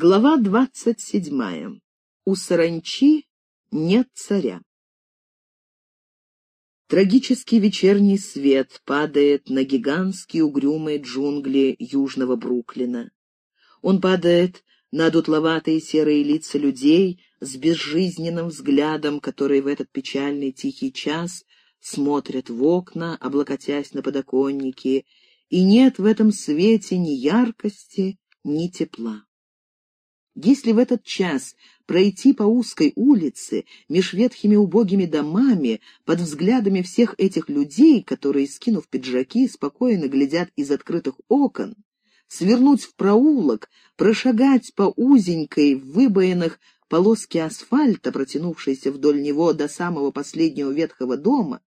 Глава двадцать седьмая. У саранчи нет царя. Трагический вечерний свет падает на гигантские угрюмые джунгли южного Бруклина. Он падает на дутловатые серые лица людей с безжизненным взглядом, которые в этот печальный тихий час смотрят в окна, облокотясь на подоконники, и нет в этом свете ни яркости, ни тепла. Если в этот час пройти по узкой улице, меж ветхими убогими домами, под взглядами всех этих людей, которые, скинув пиджаки, спокойно глядят из открытых окон, свернуть в проулок, прошагать по узенькой, выбоенных полоске асфальта, протянувшейся вдоль него до самого последнего ветхого дома,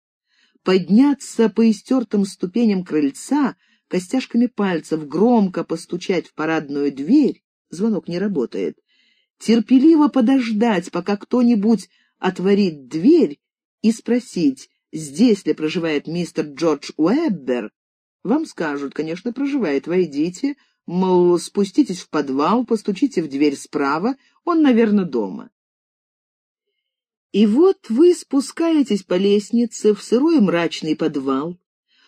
подняться по истертым ступеням крыльца, костяшками пальцев громко постучать в парадную дверь, звонок не работает, терпеливо подождать, пока кто-нибудь отворит дверь и спросить, здесь ли проживает мистер Джордж Уэббер, вам скажут, конечно, проживает, войдите, мол, спуститесь в подвал, постучите в дверь справа, он, наверное, дома. И вот вы спускаетесь по лестнице в сырой мрачный подвал,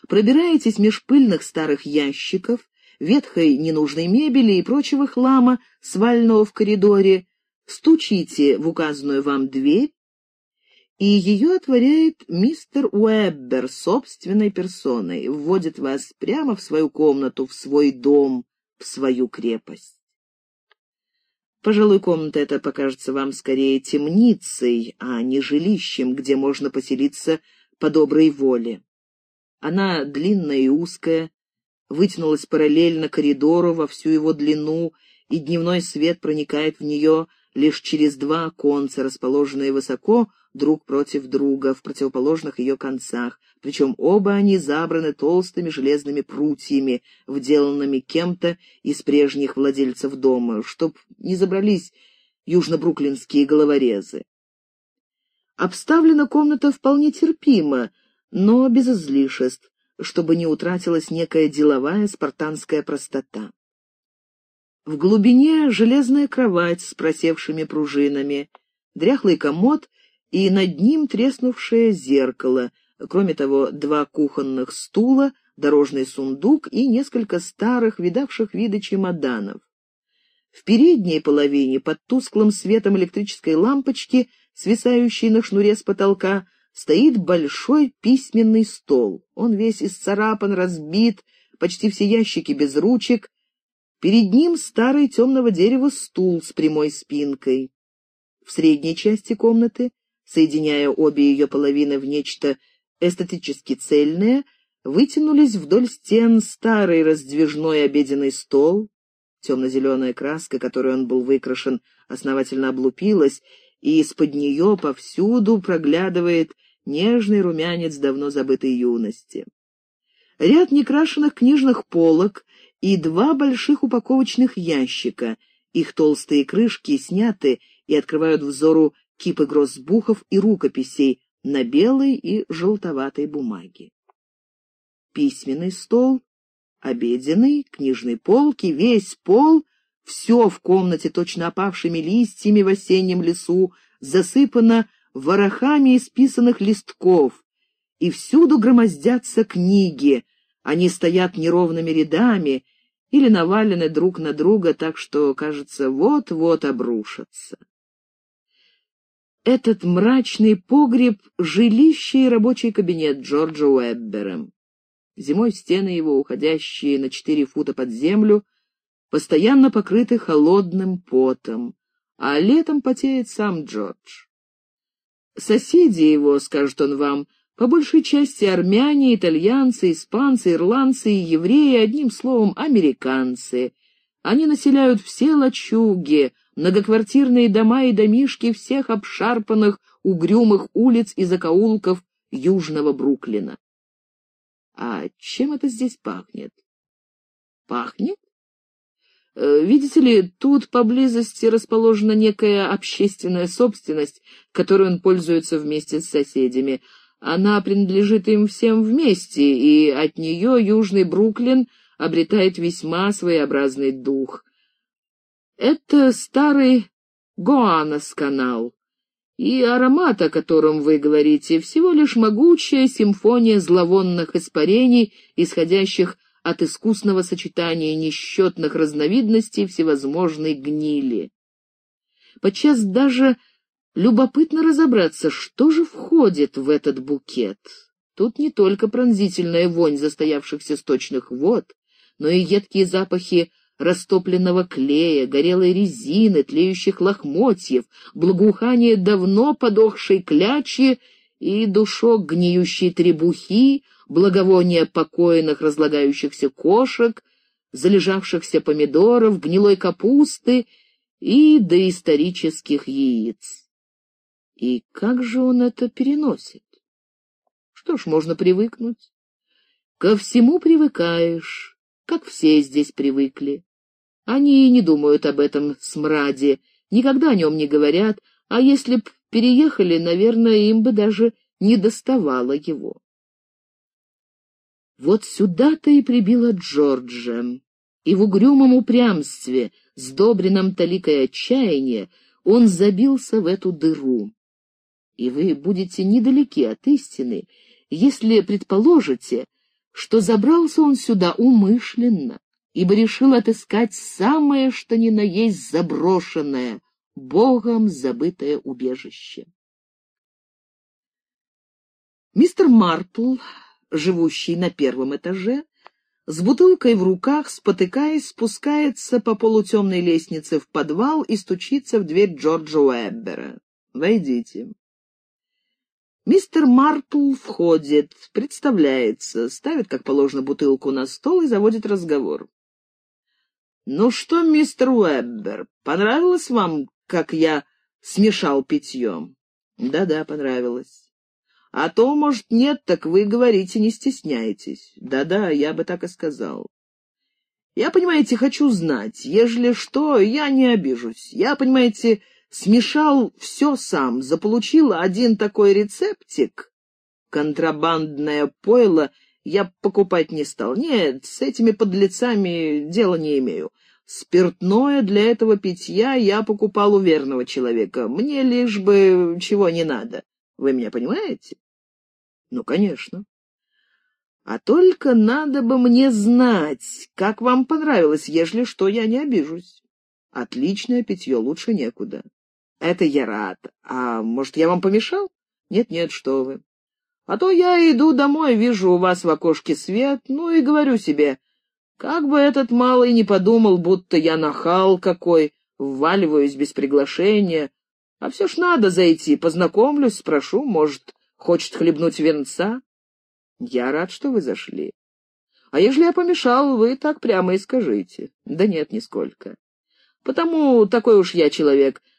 пробираетесь меж пыльных старых ящиков, ветхой ненужной мебели и прочего хлама, свального в коридоре, стучите в указанную вам дверь, и ее отворяет мистер Уэббер собственной персоной, вводит вас прямо в свою комнату, в свой дом, в свою крепость. Пожалуй, комната эта покажется вам скорее темницей, а не жилищем, где можно поселиться по доброй воле. Она длинная и узкая, вытянулась параллельно коридору во всю его длину, и дневной свет проникает в нее лишь через два оконца, расположенные высоко друг против друга в противоположных ее концах, причем оба они забраны толстыми железными прутьями, вделанными кем-то из прежних владельцев дома, чтоб не забрались южно-бруклинские головорезы. Обставлена комната вполне терпимо, но без излишеств, чтобы не утратилась некая деловая спартанская простота. В глубине железная кровать с просевшими пружинами, дряхлый комод и над ним треснувшее зеркало, кроме того, два кухонных стула, дорожный сундук и несколько старых, видавших виды чемоданов. В передней половине, под тусклым светом электрической лампочки, свисающей на шнуре с потолка, стоит большой письменный стол. Он весь исцарапан, разбит, почти все ящики без ручек. Перед ним старый темного дерева стул с прямой спинкой. В средней части комнаты, соединяя обе ее половины в нечто эстетически цельное, вытянулись вдоль стен старый раздвижной обеденный стол. Темно-зеленая краска, которой он был выкрашен, основательно облупилась, и из-под нее повсюду проглядывает нежный румянец давно забытой юности. Ряд некрашенных книжных полок и два больших упаковочных ящика. Их толстые крышки сняты и открывают взору кипы гроссбухов и рукописей на белой и желтоватой бумаге. Письменный стол, обеденный, книжные полки, весь пол — все в комнате точно опавшими листьями в осеннем лесу, засыпано ворохами исписанных листков, и всюду громоздятся книги, они стоят неровными рядами или навалены друг на друга так, что, кажется, вот-вот обрушатся. Этот мрачный погреб — жилище и рабочий кабинет Джорджа Уэббера. Зимой стены его, уходящие на четыре фута под землю, постоянно покрыты холодным потом, а летом потеет сам Джордж. Соседи его, скажет он вам, по большей части армяне, итальянцы, испанцы, ирландцы евреи, одним словом, американцы. Они населяют все лачуги, многоквартирные дома и домишки всех обшарпанных, угрюмых улиц и закоулков южного Бруклина. А чем это здесь пахнет? Пахнет? Э, видите ли, тут поблизости расположена некая общественная собственность, которой он пользуется вместе с соседями. Она принадлежит им всем вместе, и от нее Южный Бруклин обретает весьма своеобразный дух. Это старый Гоанос-канал, и аромат, о котором вы говорите, всего лишь могучая симфония зловонных испарений, исходящих от искусного сочетания несчетных разновидностей всевозможной гнили. Подчас даже любопытно разобраться, что же входит в этот букет. Тут не только пронзительная вонь застоявшихся сточных вод, но и едкие запахи растопленного клея, горелой резины, тлеющих лохмотьев, благоухание давно подохшей клячи и душок гниющей требухи, благовоние покойных разлагающихся кошек, залежавшихся помидоров, гнилой капусты и доисторических яиц. И как же он это переносит? Что ж, можно привыкнуть. Ко всему привыкаешь, как все здесь привыкли. Они и не думают об этом смраде, никогда о нем не говорят, а если б переехали, наверное, им бы даже не доставало его. Вот сюда-то и прибило Джорджа, и в угрюмом упрямстве, сдобренном толикой отчаяния, он забился в эту дыру. И вы будете недалеки от истины, если предположите, что забрался он сюда умышленно, ибо решил отыскать самое, что ни на есть заброшенное, Богом забытое убежище. Мистер Марпл, живущий на первом этаже, с бутылкой в руках, спотыкаясь, спускается по полутемной лестнице в подвал и стучится в дверь Джорджа Уэббера. «Войдите». Мистер Марпл входит, представляется, ставит, как положено, бутылку на стол и заводит разговор. «Ну что, мистер Уэббер, понравилось вам, как я смешал питьем?» «Да-да, понравилось». «А то, может, нет, так вы говорите, не стесняйтесь». «Да-да, я бы так и сказал». «Я, понимаете, хочу знать. Ежели что, я не обижусь. Я, понимаете, смешал все сам, заполучил один такой рецептик. Контрабандное пойло — я покупать не стал. Нет, с этими подлецами дела не имею. Спиртное для этого питья я покупал у верного человека. Мне лишь бы чего не надо. Вы меня понимаете? Ну, конечно. А только надо бы мне знать, как вам понравилось, ежели что, я не обижусь. Отличное питье, лучше некуда. Это я рад. А может, я вам помешал? Нет-нет, что вы. А то я иду домой, вижу у вас в окошке свет, ну и говорю себе, как бы этот малый не подумал, будто я нахал какой, вваливаюсь без приглашения. А все ж надо зайти, познакомлюсь, спрошу, может, хочет хлебнуть венца. Я рад, что вы зашли. А ежели я помешал, вы так прямо и скажите. Да нет, нисколько. Потому такой уж я человек —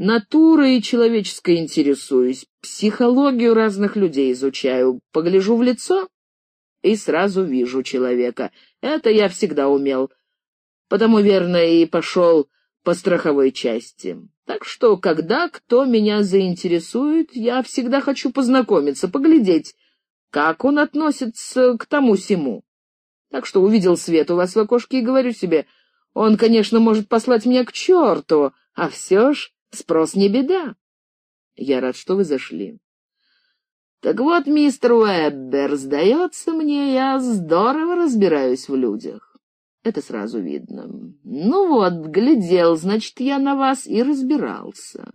Натурой человеческой интересуюсь, психологию разных людей изучаю, погляжу в лицо и сразу вижу человека. Это я всегда умел, потому, верно, и пошел по страховой части. Так что, когда кто меня заинтересует, я всегда хочу познакомиться, поглядеть, как он относится к тому сему. Так что увидел свет у вас в окошке и говорю себе, он, конечно, может послать меня к черту, а все ж Спрос не беда. Я рад, что вы зашли. Так вот, мистер Уэббер, сдается мне, я здорово разбираюсь в людях. Это сразу видно. Ну вот, глядел, значит, я на вас и разбирался.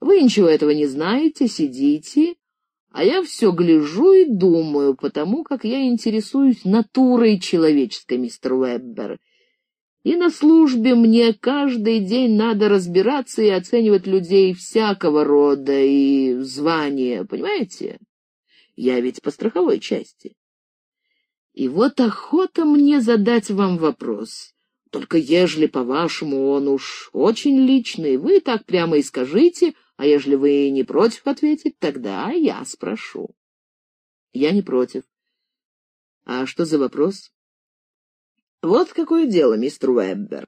Вы ничего этого не знаете, сидите, а я все гляжу и думаю, потому как я интересуюсь натурой человеческой, мистер Уэббер, и на службе мне каждый день надо разбираться и оценивать людей всякого рода и звания, понимаете? Я ведь по страховой части. И вот охота мне задать вам вопрос. Только ежели, по-вашему, он уж очень личный, вы так прямо и скажите, а ежели вы не против ответить, тогда я спрошу. Я не против. А что за вопрос? Вот какое дело, мистер Уэббер.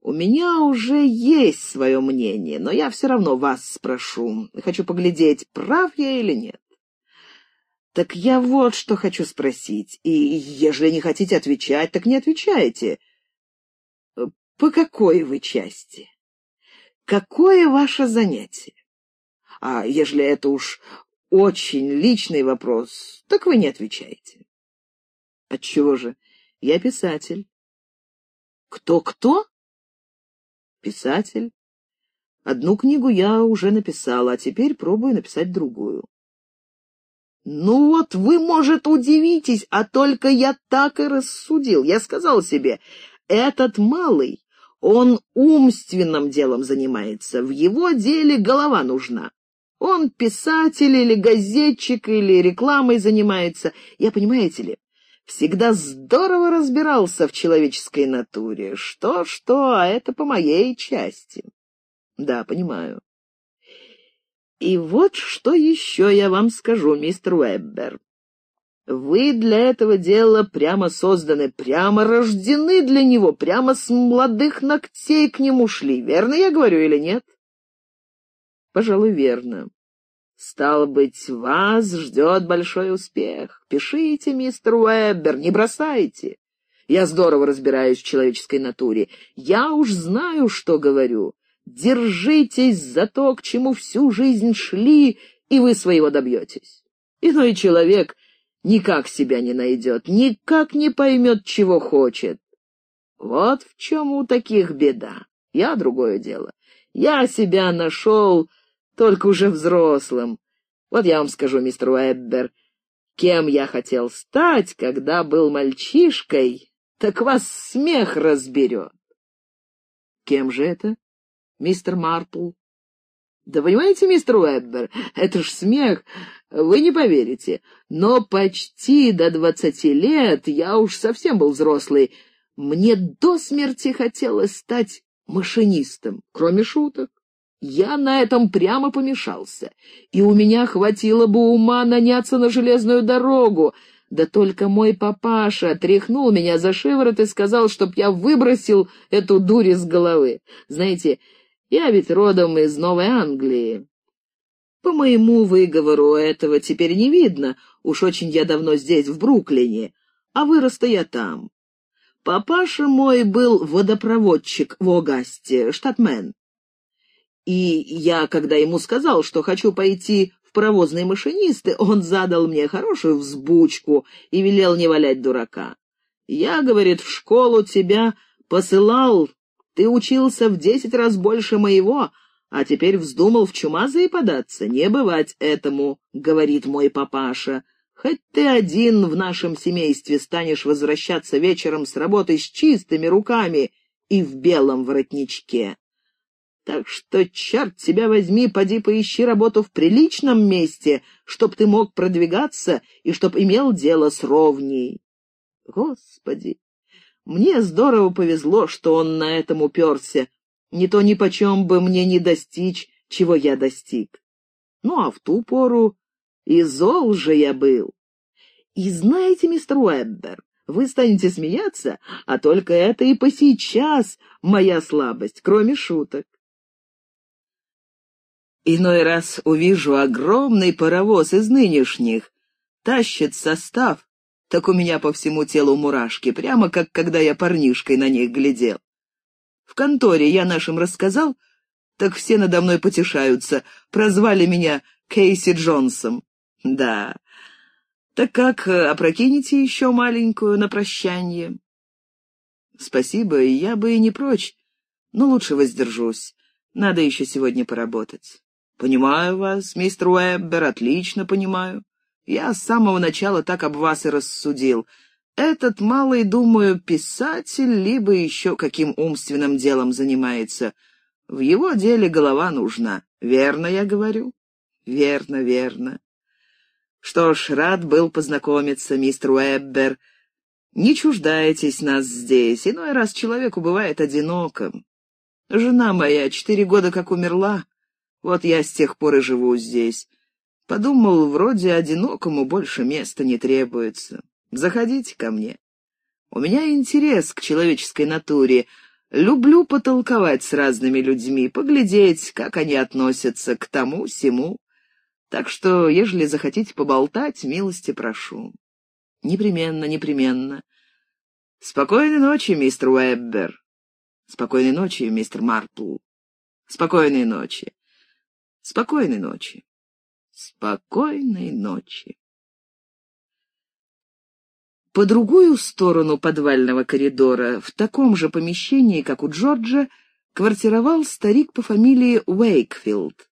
У меня уже есть свое мнение, но я все равно вас спрошу. Хочу поглядеть, прав я или нет. Так я вот что хочу спросить, и ежели не хотите отвечать, так не отвечайте. по какой вы части? Какое ваше занятие? А ежели это уж очень личный вопрос, так вы не отвечаете. Отчего же? Я писатель. Кто-кто? Писатель. Одну книгу я уже написала, а теперь пробую написать другую. Ну вот вы, может, удивитесь, а только я так и рассудил. Я сказал себе, этот малый, он умственным делом занимается, в его деле голова нужна. Он писатель или газетчик или рекламой занимается. Я, понимаете ли, всегда здорово разбирался в человеческой натуре. Что-что, а это по моей части. Да, понимаю. И вот что еще я вам скажу, мистер Уэббер. Вы для этого дела прямо созданы, прямо рождены для него, прямо с молодых ногтей к нему шли. Верно я говорю или нет? Пожалуй, верно. Стало быть, вас ждет большой успех. Пишите, мистер Уэббер, не бросайте. Я здорово разбираюсь в человеческой натуре. Я уж знаю, что говорю. Держитесь за то, к чему всю жизнь шли, и вы своего добьетесь. Иной человек никак себя не найдет, никак не поймет, чего хочет. Вот в чем у таких беда. Я другое дело. Я себя нашел только уже взрослым. Вот я вам скажу, мистер Уэббер, кем я хотел стать, когда был мальчишкой, так вас смех разберет. Кем же это? Мистер Марпл. Да понимаете, мистер Уэббер, это ж смех, вы не поверите. Но почти до двадцати лет я уж совсем был взрослый. Мне до смерти хотелось стать машинистом, кроме шуток. Я на этом прямо помешался, и у меня хватило бы ума наняться на железную дорогу, да только мой папаша тряхнул меня за шиворот и сказал, чтоб я выбросил эту дурь из головы. Знаете, я ведь родом из Новой Англии. По моему выговору этого теперь не видно, уж очень я давно здесь, в Бруклине, а вырос-то я там. Папаша мой был водопроводчик в Огасте, штатмен. И я, когда ему сказал, что хочу пойти в паровозные машинисты, он задал мне хорошую взбучку и велел не валять дурака. Я, говорит, в школу тебя посылал ты учился в десять раз больше моего, а теперь вздумал в чумазые податься. Не бывать этому, — говорит мой папаша. Хоть ты один в нашем семействе станешь возвращаться вечером с работы с чистыми руками и в белом воротничке. Так что, черт тебя возьми, поди поищи работу в приличном месте, чтоб ты мог продвигаться и чтоб имел дело с ровней. Господи, мне здорово повезло, что он на этом уперся. Не то ни почем бы мне не достичь, чего я достиг. Ну, а в ту пору и зол же я был. И знаете, мистер Уэббер, вы станете смеяться, а только это и по сейчас моя слабость, кроме шуток. Иной раз увижу огромный паровоз из нынешних, тащит состав, так у меня по всему телу мурашки, прямо как когда я парнишкой на них глядел. В конторе я нашим рассказал, так все надо мной потешаются, прозвали меня Кейси Джонсом. Да, так как, э, опрокинете еще маленькую на прощание? Спасибо, я бы и не прочь, но лучше воздержусь. Надо еще сегодня поработать. Понимаю вас, мистер Уэббер, отлично понимаю. Я с самого начала так об вас и рассудил. Этот малый, думаю, писатель, либо еще каким умственным делом занимается. В его деле голова нужна. Верно я говорю? Верно, верно. Что ж, рад был познакомиться, мистер Уэббер. Не чуждаетесь нас здесь. Иной раз человеку бывает одиноком. Жена моя четыре года как умерла. Вот я с тех пор и живу здесь. Подумал, вроде одинокому больше места не требуется. Заходите ко мне. У меня интерес к человеческой натуре. Люблю потолковать с разными людьми, поглядеть, как они относятся к тому, сему. Так что, ежели захотите поболтать, милости прошу. Непременно, непременно. Спокойной ночи, мистер Уэббер. Спокойной ночи, мистер Марпл. Спокойной ночи. Спокойной ночи. Спокойной ночи. По другую сторону подвального коридора, в таком же помещении, как у Джорджа, квартировал старик по фамилии Уэйкфилд.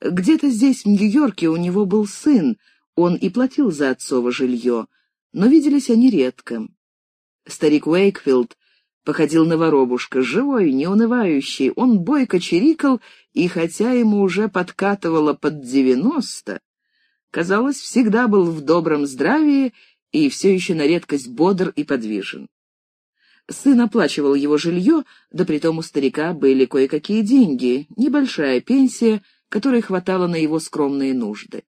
Где-то здесь, в Нью-Йорке, у него был сын, он и платил за отцово жилье, но виделись они редко. Старик Уэйкфилд походил на воробушка, живой, неунывающий, он бойко чирикал, и хотя ему уже подкатывало под девяносто, казалось, всегда был в добром здравии и все еще на редкость бодр и подвижен. Сын оплачивал его жилье, да притом у старика были кое-какие деньги, небольшая пенсия, которой хватало на его скромные нужды.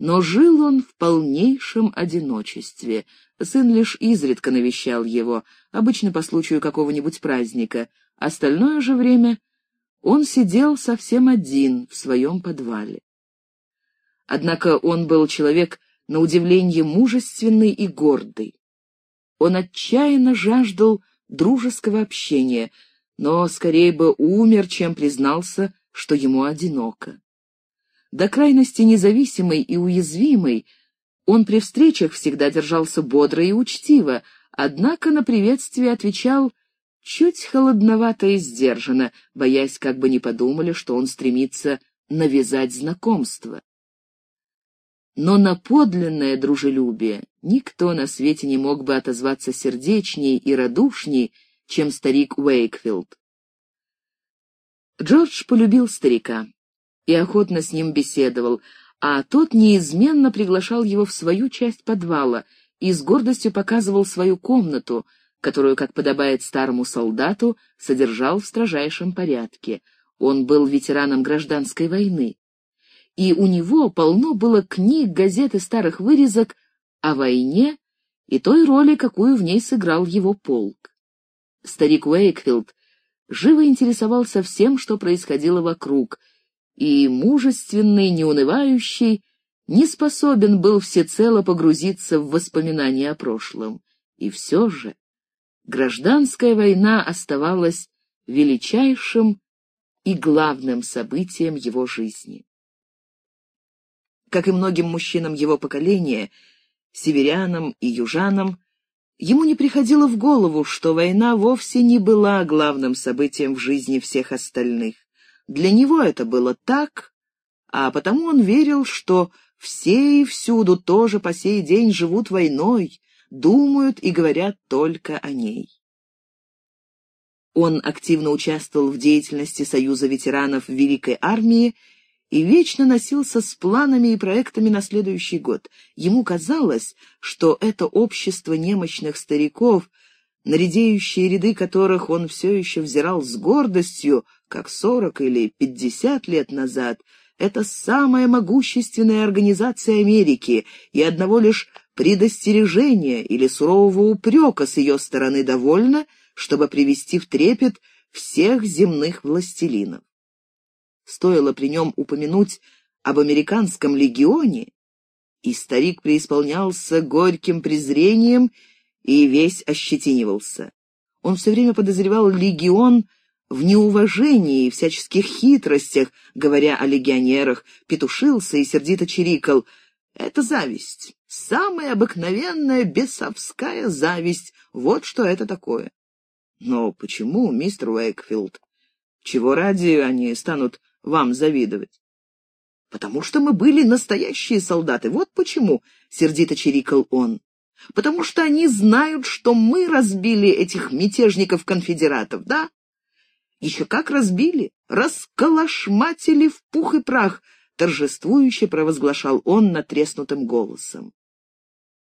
Но жил он в полнейшем одиночестве. Сын лишь изредка навещал его, обычно по случаю какого-нибудь праздника. Остальное же время он сидел совсем один в своем подвале. Однако он был человек, на удивление, мужественный и гордый. Он отчаянно жаждал дружеского общения, но скорее бы умер, чем признался, что ему одиноко. До крайности независимый и уязвимый, он при встречах всегда держался бодро и учтиво, однако на приветствие отвечал чуть холодновато и сдержанно, боясь, как бы не подумали, что он стремится навязать знакомство. Но на подлинное дружелюбие никто на свете не мог бы отозваться сердечней и радушней, чем старик Уэйкфилд. Джордж полюбил старика и охотно с ним беседовал, а тот неизменно приглашал его в свою часть подвала и с гордостью показывал свою комнату, которую, как подобает старому солдату, содержал в строжайшем порядке. Он был ветераном гражданской войны и у него полно было книг, газет и старых вырезок о войне и той роли, какую в ней сыграл его полк. Старик Уэйкфилд живо интересовался всем, что происходило вокруг, и мужественный, неунывающий, не способен был всецело погрузиться в воспоминания о прошлом. И все же гражданская война оставалась величайшим и главным событием его жизни. Как и многим мужчинам его поколения, северянам и южанам, ему не приходило в голову, что война вовсе не была главным событием в жизни всех остальных. Для него это было так, а потому он верил, что все и всюду тоже по сей день живут войной, думают и говорят только о ней. Он активно участвовал в деятельности Союза ветеранов Великой Армии и вечно носился с планами и проектами на следующий год. Ему казалось, что это общество немощных стариков, на редеющие ряды которых он все еще взирал с гордостью, как сорок или пятьдесят лет назад, это самая могущественная организация Америки, и одного лишь предостережения или сурового упрека с ее стороны довольно, чтобы привести в трепет всех земных властелинов. Стоило при нем упомянуть об американском легионе, и старик преисполнялся горьким презрением и весь ощетинивался. Он все время подозревал легион в неуважении и всяческих хитростях, говоря о легионерах, петушился и сердито чирикал. Это зависть, самая обыкновенная бесовская зависть, вот что это такое. Но почему, мистер Уэйкфилд? Чего ради они станут вам завидовать. Потому что мы были настоящие солдаты, вот почему, — сердито чирикал он. Потому что они знают, что мы разбили этих мятежников-конфедератов, да? Еще как разбили, расколошматили в пух и прах, — торжествующе провозглашал он натреснутым голосом.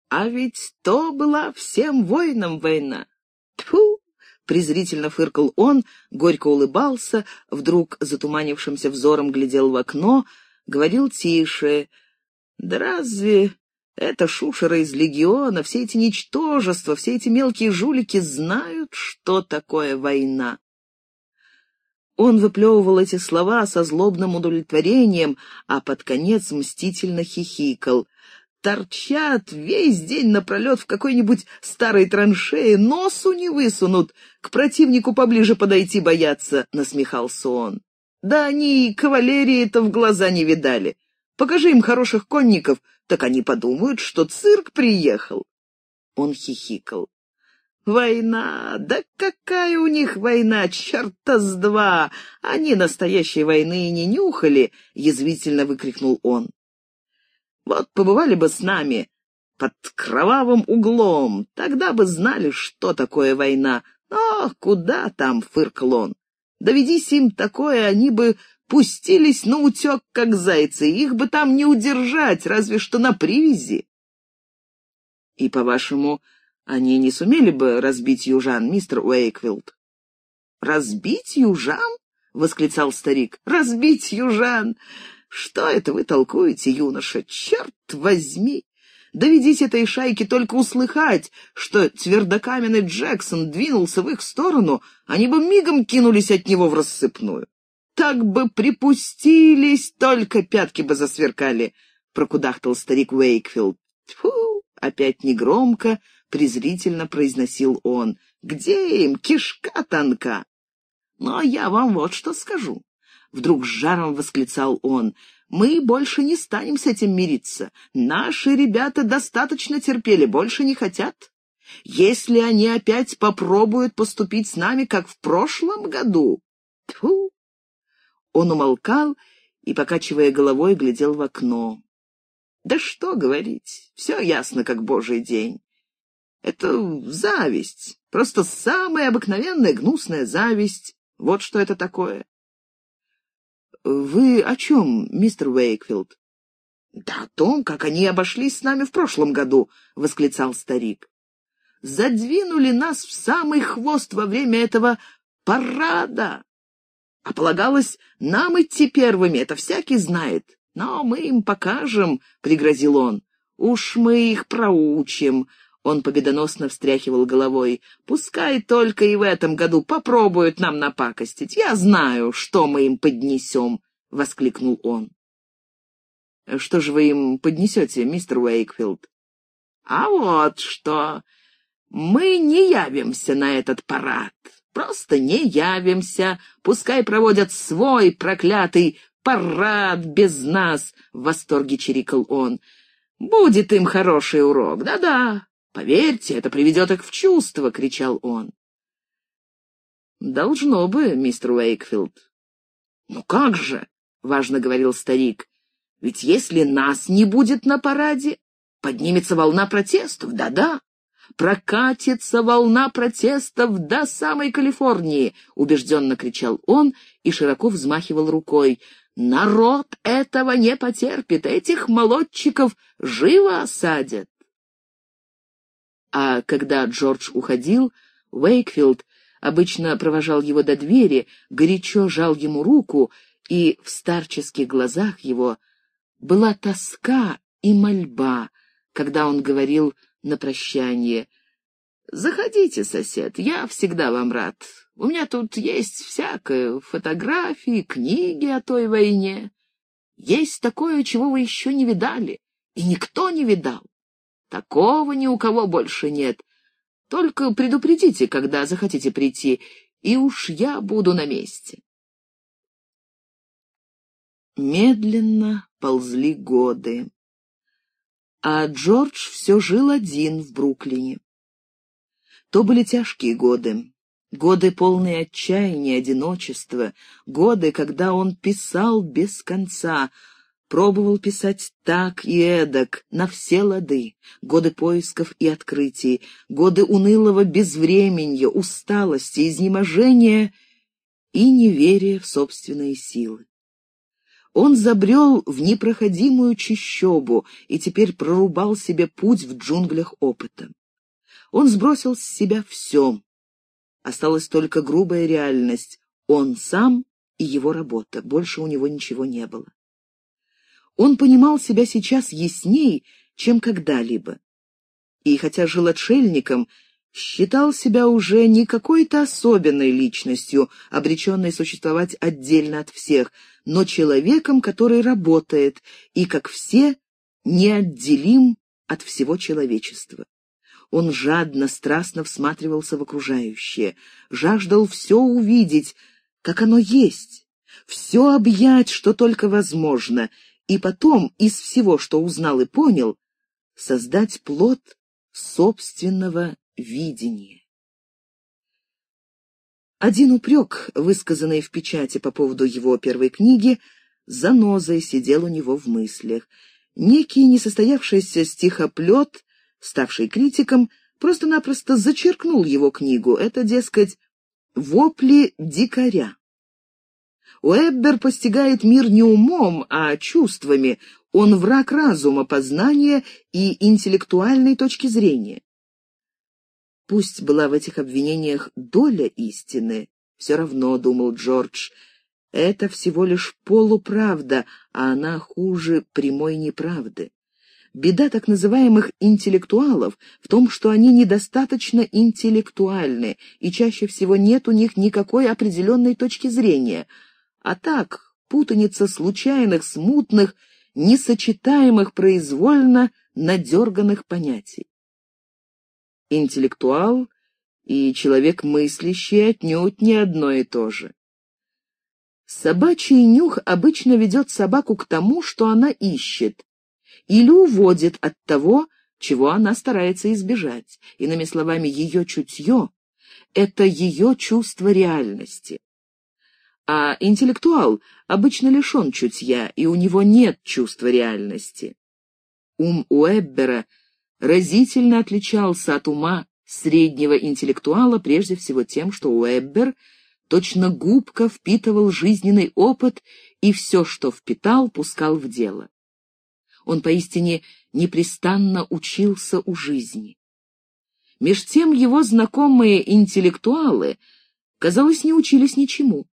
А ведь то была всем воинам война. Тьфу! презрительно фыркал он, горько улыбался, вдруг затуманившимся взором глядел в окно, говорил тише. «Да разве это шушера из легиона, все эти ничтожества, все эти мелкие жулики знают, что такое война?» Он выплевывал эти слова со злобным удовлетворением, а под конец мстительно хихикал. торчат весь день напролет в какой-нибудь старой траншее, носу не высунут, к противнику поближе подойти боятся, — насмехался он. Да они кавалерии-то в глаза не видали. Покажи им хороших конников, так они подумают, что цирк приехал. Он хихикал. «Война! Да какая у них война! Черта с два! Они настоящей войны и не нюхали!» — язвительно выкрикнул он. «Вот побывали бы с нами под кровавым углом, тогда бы знали, что такое война. Но куда там?» — фыркал он. «Доведись им такое, они бы пустились на утек, как зайцы, их бы там не удержать, разве что на привязи». «И, по-вашему, они не сумели бы разбить южан, мистер Уэйквилд. «Разбить южан?» — восклицал старик. «Разбить южан! Что это вы толкуете, юноша? Черт возьми! Доведите этой шайке только услыхать, что твердокаменный Джексон двинулся в их сторону, они бы мигом кинулись от него в рассыпную. Так бы припустились, только пятки бы засверкали», — прокудахтал старик Уэйкфилд. Тьфу! Опять негромко, презрительно произносил он. «Где им кишка тонка?» «Но я вам вот что скажу». Вдруг с жаром восклицал он. «Мы больше не станем с этим мириться. Наши ребята достаточно терпели, больше не хотят. Если они опять попробуют поступить с нами, как в прошлом году...» Тьфу! Он умолкал и, покачивая головой, глядел в окно. «Да что говорить, все ясно, как божий день. Это зависть, просто самая обыкновенная гнусная зависть. Вот что это такое. Вы о чем, мистер Уэйкфилд? Да о том, как они обошлись с нами в прошлом году, восклицал старик. Задвинули нас в самый хвост во время этого парада. А полагалось нам идти первыми, это всякий знает. Но мы им покажем, — пригрозил он. Уж мы их проучим, он победоносно встряхивал головой. «Пускай только и в этом году попробуют нам напакостить. Я знаю, что мы им поднесем!» — воскликнул он. «Что же вы им поднесете, мистер Уэйкфилд?» «А вот что! Мы не явимся на этот парад. Просто не явимся. Пускай проводят свой проклятый парад без нас!» — в восторге чирикал он. «Будет им хороший урок, да-да, Поверьте, это приведет их в чувство!» — кричал он. «Должно бы, мистер Уэйкфилд». «Ну как же!» — важно говорил старик. «Ведь если нас не будет на параде, поднимется волна протестов, да-да. Прокатится волна протестов до самой Калифорнии!» — убежденно кричал он и широко взмахивал рукой. «Народ этого не потерпит, этих молодчиков живо осадят!» А когда Джордж уходил, Уэйкфилд обычно провожал его до двери, горячо жал ему руку, и в старческих глазах его была тоска и мольба, когда он говорил на прощание «Заходите, сосед, я всегда вам рад. У меня тут есть всякое, фотографии, книги о той войне. Есть такое, чего вы еще не видали, и никто не видал. Такого ни у кого больше нет. Только предупредите, когда захотите прийти, и уж я буду на месте. Медленно ползли годы. А Джордж все жил один в Бруклине. То были тяжкие годы, годы полные отчаяния, одиночества, годы, когда он писал без конца — Пробовал писать так и эдак, на все лады. Годы поисков и открытий, годы унылого безвременья, усталости, изнеможения и неверия в собственные силы. Он забрел в непроходимую чащобу и теперь прорубал себе путь в джунглях опыта. Он сбросил с себя все. Осталась только грубая реальность. Он сам и его работа. Больше у него ничего не было. Он понимал себя сейчас ясней, чем когда-либо. И хотя жил отшельником, считал себя уже не какой-то особенной личностью, обреченной существовать отдельно от всех, но человеком, который работает и, как все, неотделим от всего человечества. Он жадно, страстно всматривался в окружающее, жаждал все увидеть, как оно есть, все объять, что только возможно, и потом из всего, что узнал и понял, создать плод собственного видения. Один упрек, высказанный в печати по поводу его первой книги, занозой сидел у него в мыслях. Некий несостоявшийся стихоплет, ставший критиком, просто-напросто зачеркнул его книгу. Это, дескать, вопли дикаря. Уэббер постигает мир не умом, а чувствами. Он враг разума, познания и интеллектуальной точки зрения. Пусть была в этих обвинениях доля истины, все равно, думал Джордж, это всего лишь полуправда, а она хуже прямой неправды. Беда так называемых интеллектуалов в том, что они недостаточно интеллектуальны, и чаще всего нет у них никакой определенной точки зрения. А так, путаница случайных, смутных, несочетаемых произвольно надерганных понятий. Интеллектуал и человек мыслящий отнюдь не одно и то же. Собачий нюх обычно ведет собаку к тому, что она ищет, или уводит от того, чего она старается избежать. Иными словами, ее чутье — это ее чувство реальности. А интеллектуал обычно лишен чутья, и у него нет чувства реальности. Ум Уэббера разительно отличался от ума среднего интеллектуала прежде всего тем, что Уэббер точно губка впитывал жизненный опыт и все, что впитал, пускал в дело. Он поистине непрестанно учился у жизни. Меж тем его знакомые интеллектуалы, казалось, не учились ничему.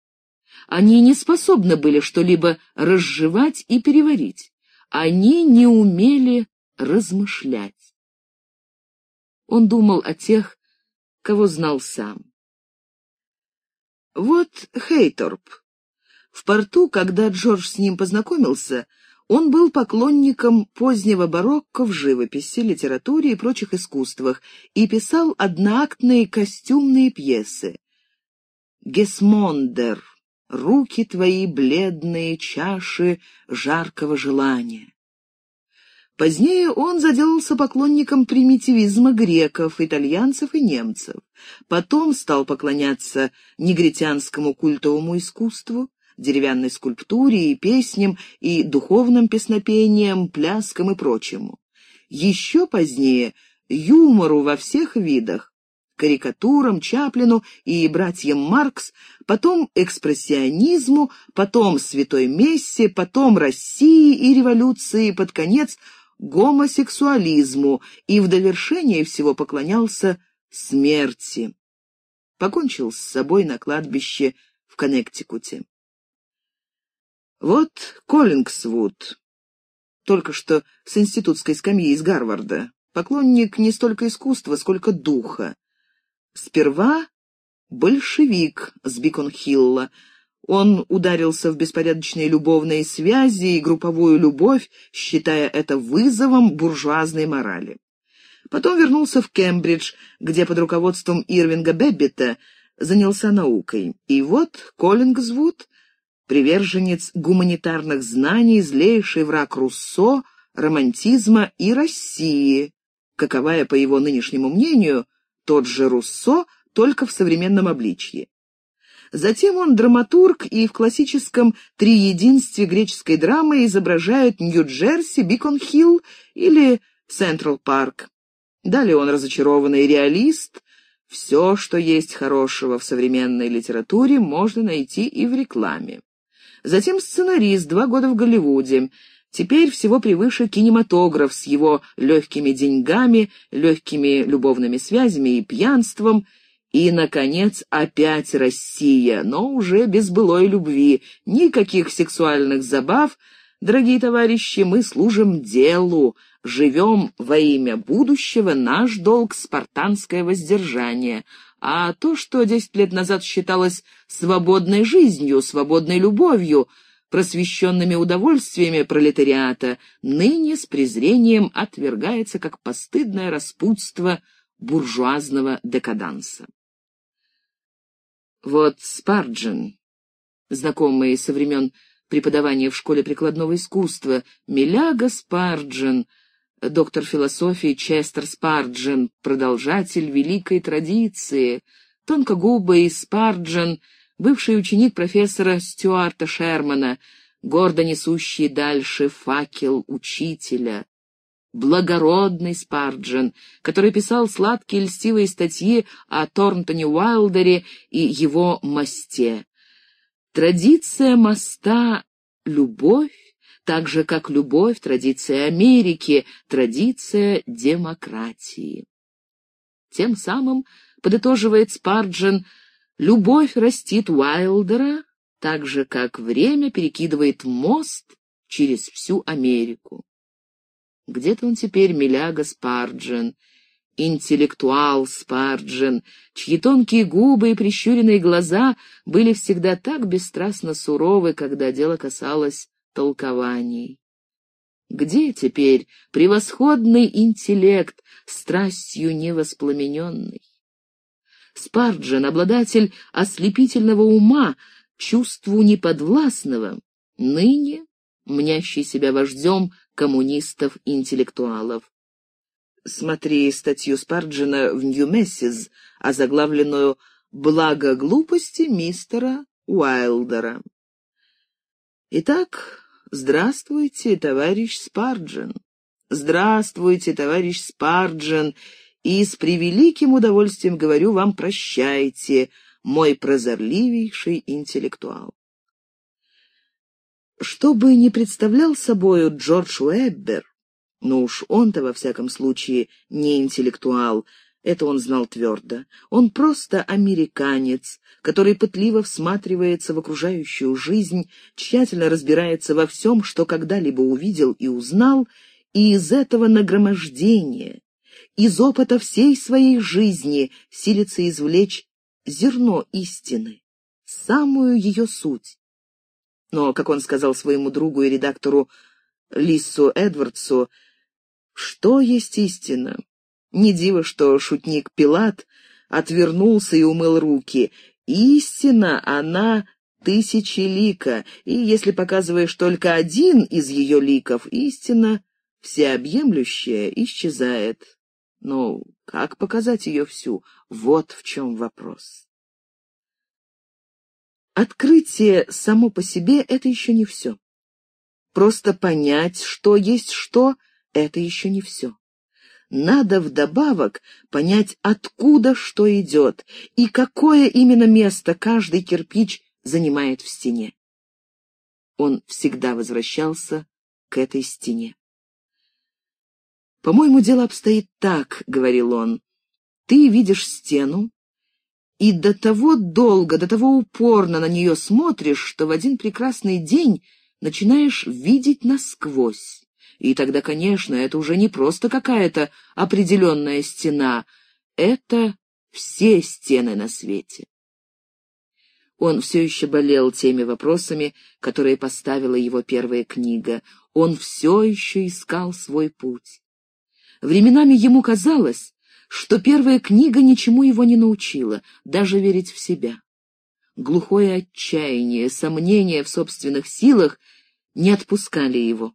Они не способны были что-либо разжевать и переварить. Они не умели размышлять. Он думал о тех, кого знал сам. Вот Хейторп. В порту, когда Джордж с ним познакомился, он был поклонником позднего барокко в живописи, литературе и прочих искусствах и писал одноактные костюмные пьесы. «Гесмондер», «Руки твои бледные чаши жаркого желания». Позднее он заделался поклонником примитивизма греков, итальянцев и немцев. Потом стал поклоняться негритянскому культовому искусству, деревянной скульптуре и песням, и духовным песнопениям, пляскам и прочему. Еще позднее юмору во всех видах, карикатурам, Чаплину и братьям Маркс, потом экспрессионизму, потом святой мессе, потом России и революции, под конец гомосексуализму и в довершение всего поклонялся смерти. Покончил с собой на кладбище в Коннектикуте. Вот Коллингсвуд, только что с институтской скамьи из Гарварда, поклонник не столько искусства, сколько духа. Сперва большевик с Бикон-Хилла. Он ударился в беспорядочные любовные связи и групповую любовь, считая это вызовом буржуазной морали. Потом вернулся в Кембридж, где под руководством Ирвинга Беббита занялся наукой. И вот Коллингсвуд приверженец гуманитарных знаний, злейший враг Руссо, романтизма и России, каковая, по его нынешнему мнению, тот же Руссо, только в современном обличье. Затем он драматург и в классическом триединстве греческой драмы изображает Нью-Джерси, Бикон-Хилл или Централ-Парк. Далее он разочарованный реалист. Все, что есть хорошего в современной литературе, можно найти и в рекламе. Затем сценарист, два года в Голливуде. Теперь всего превыше кинематограф с его легкими деньгами, легкими любовными связями и пьянством. И, наконец, опять Россия, но уже без былой любви, никаких сексуальных забав. Дорогие товарищи, мы служим делу, живем во имя будущего, наш долг — спартанское воздержание — а то, что десять лет назад считалось свободной жизнью, свободной любовью, просвещенными удовольствиями пролетариата, ныне с презрением отвергается как постыдное распутство буржуазного декаданса. Вот Спарджин, знакомый со времен преподавания в школе прикладного искусства, Миляга Спарджин, доктор философии Честер Спарджин, продолжатель великой традиции, тонкогубый Спарджин — бывший ученик профессора Стюарта Шермана, гордо несущий дальше факел учителя, благородный Спарджен, который писал сладкие льстивые статьи о Торнтоне Уайлдере и его мосте. Традиция моста — любовь, так же, как любовь, традиция Америки, традиция демократии. Тем самым, подытоживает Спарджен, Любовь растит Уайлдера, так же, как время перекидывает мост через всю Америку. Где-то он теперь Миляга Спарджен, интеллектуал Спарджен, чьи тонкие губы и прищуренные глаза были всегда так бесстрастно суровы, когда дело касалось толкований. Где теперь превосходный интеллект, страстью невоспламененный? Спарджен, обладатель ослепительного ума, чувству неподвластного, ныне мнящий себя вождем коммунистов-интеллектуалов. Смотри статью Спарджина в Нью-Мессис, озаглавленную «Благо глупости мистера Уайлдера». Итак, здравствуйте, товарищ Спарджин. Здравствуйте, товарищ Спарджин, и с превеликим удовольствием говорю вам «прощайте», мой прозорливейший интеллектуал. Что бы ни представлял собою Джордж Уэббер, ну уж он-то, во всяком случае, не интеллектуал, это он знал твердо. Он просто американец, который пытливо всматривается в окружающую жизнь, тщательно разбирается во всем, что когда-либо увидел и узнал, и из этого нагромождения, из опыта всей своей жизни силится извлечь зерно истины, самую ее суть. Но, как он сказал своему другу и редактору Лиссу Эдвардсу, что есть истина? Не диво, что шутник Пилат отвернулся и умыл руки. Истина, она тысячелика, и если показываешь только один из ее ликов, истина всеобъемлющая исчезает. Но как показать ее всю? Вот в чем вопрос. Открытие само по себе — это еще не все. Просто понять, что есть что — это еще не все. Надо вдобавок понять, откуда что идет и какое именно место каждый кирпич занимает в стене. Он всегда возвращался к этой стене. «По-моему, дело обстоит так», — говорил он. «Ты видишь стену, и до того долго, до того упорно на нее смотришь, что в один прекрасный день начинаешь видеть насквозь. И тогда, конечно, это уже не просто какая-то определенная стена, это все стены на свете. Он все еще болел теми вопросами, которые поставила его первая книга. Он все еще искал свой путь. Временами ему казалось, что первая книга ничему его не научила, даже верить в себя. Глухое отчаяние, сомнения в собственных силах не отпускали его.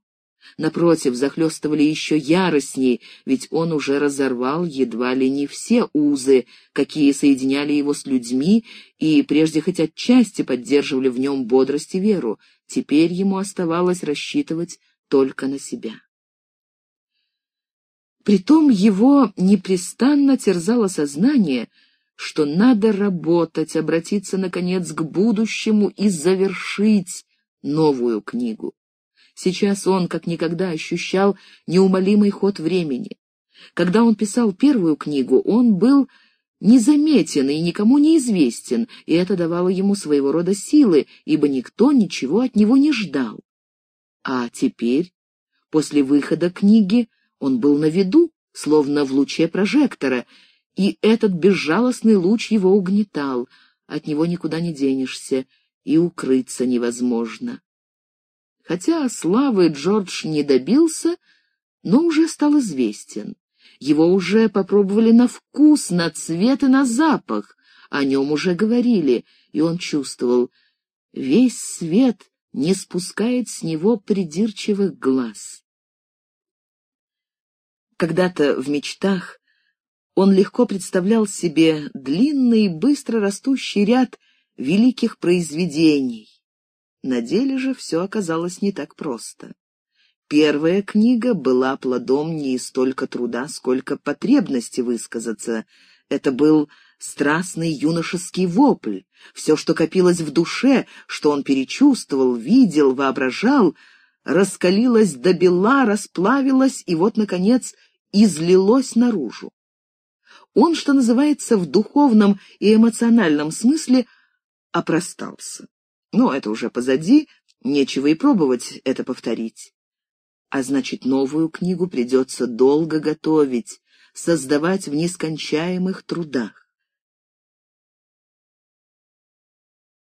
Напротив, захлестывали еще яростней, ведь он уже разорвал едва ли не все узы, какие соединяли его с людьми и прежде хоть отчасти поддерживали в нем бодрость и веру. Теперь ему оставалось рассчитывать только на себя. Притом его непрестанно терзало сознание, что надо работать, обратиться, наконец, к будущему и завершить новую книгу. Сейчас он, как никогда, ощущал неумолимый ход времени. Когда он писал первую книгу, он был незаметен и никому не известен, и это давало ему своего рода силы, ибо никто ничего от него не ждал. А теперь, после выхода книги, он был на виду, словно в луче прожектора, и этот безжалостный луч его угнетал, от него никуда не денешься, и укрыться невозможно. Хотя славы Джордж не добился, но уже стал известен. Его уже попробовали на вкус, на цвет и на запах, о нем уже говорили, и он чувствовал, весь свет не спускает с него придирчивых глаз. Когда-то в мечтах он легко представлял себе длинный, быстро растущий ряд великих произведений. На деле же все оказалось не так просто. Первая книга была плодом не столько труда, сколько потребности высказаться. Это был страстный юношеский вопль. Все, что копилось в душе, что он перечувствовал, видел, воображал, раскалилось до бела, расплавилось и вот, наконец, излилось наружу. Он, что называется, в духовном и эмоциональном смысле опростался. Но это уже позади, нечего и пробовать это повторить. А значит, новую книгу придется долго готовить, создавать в нескончаемых трудах.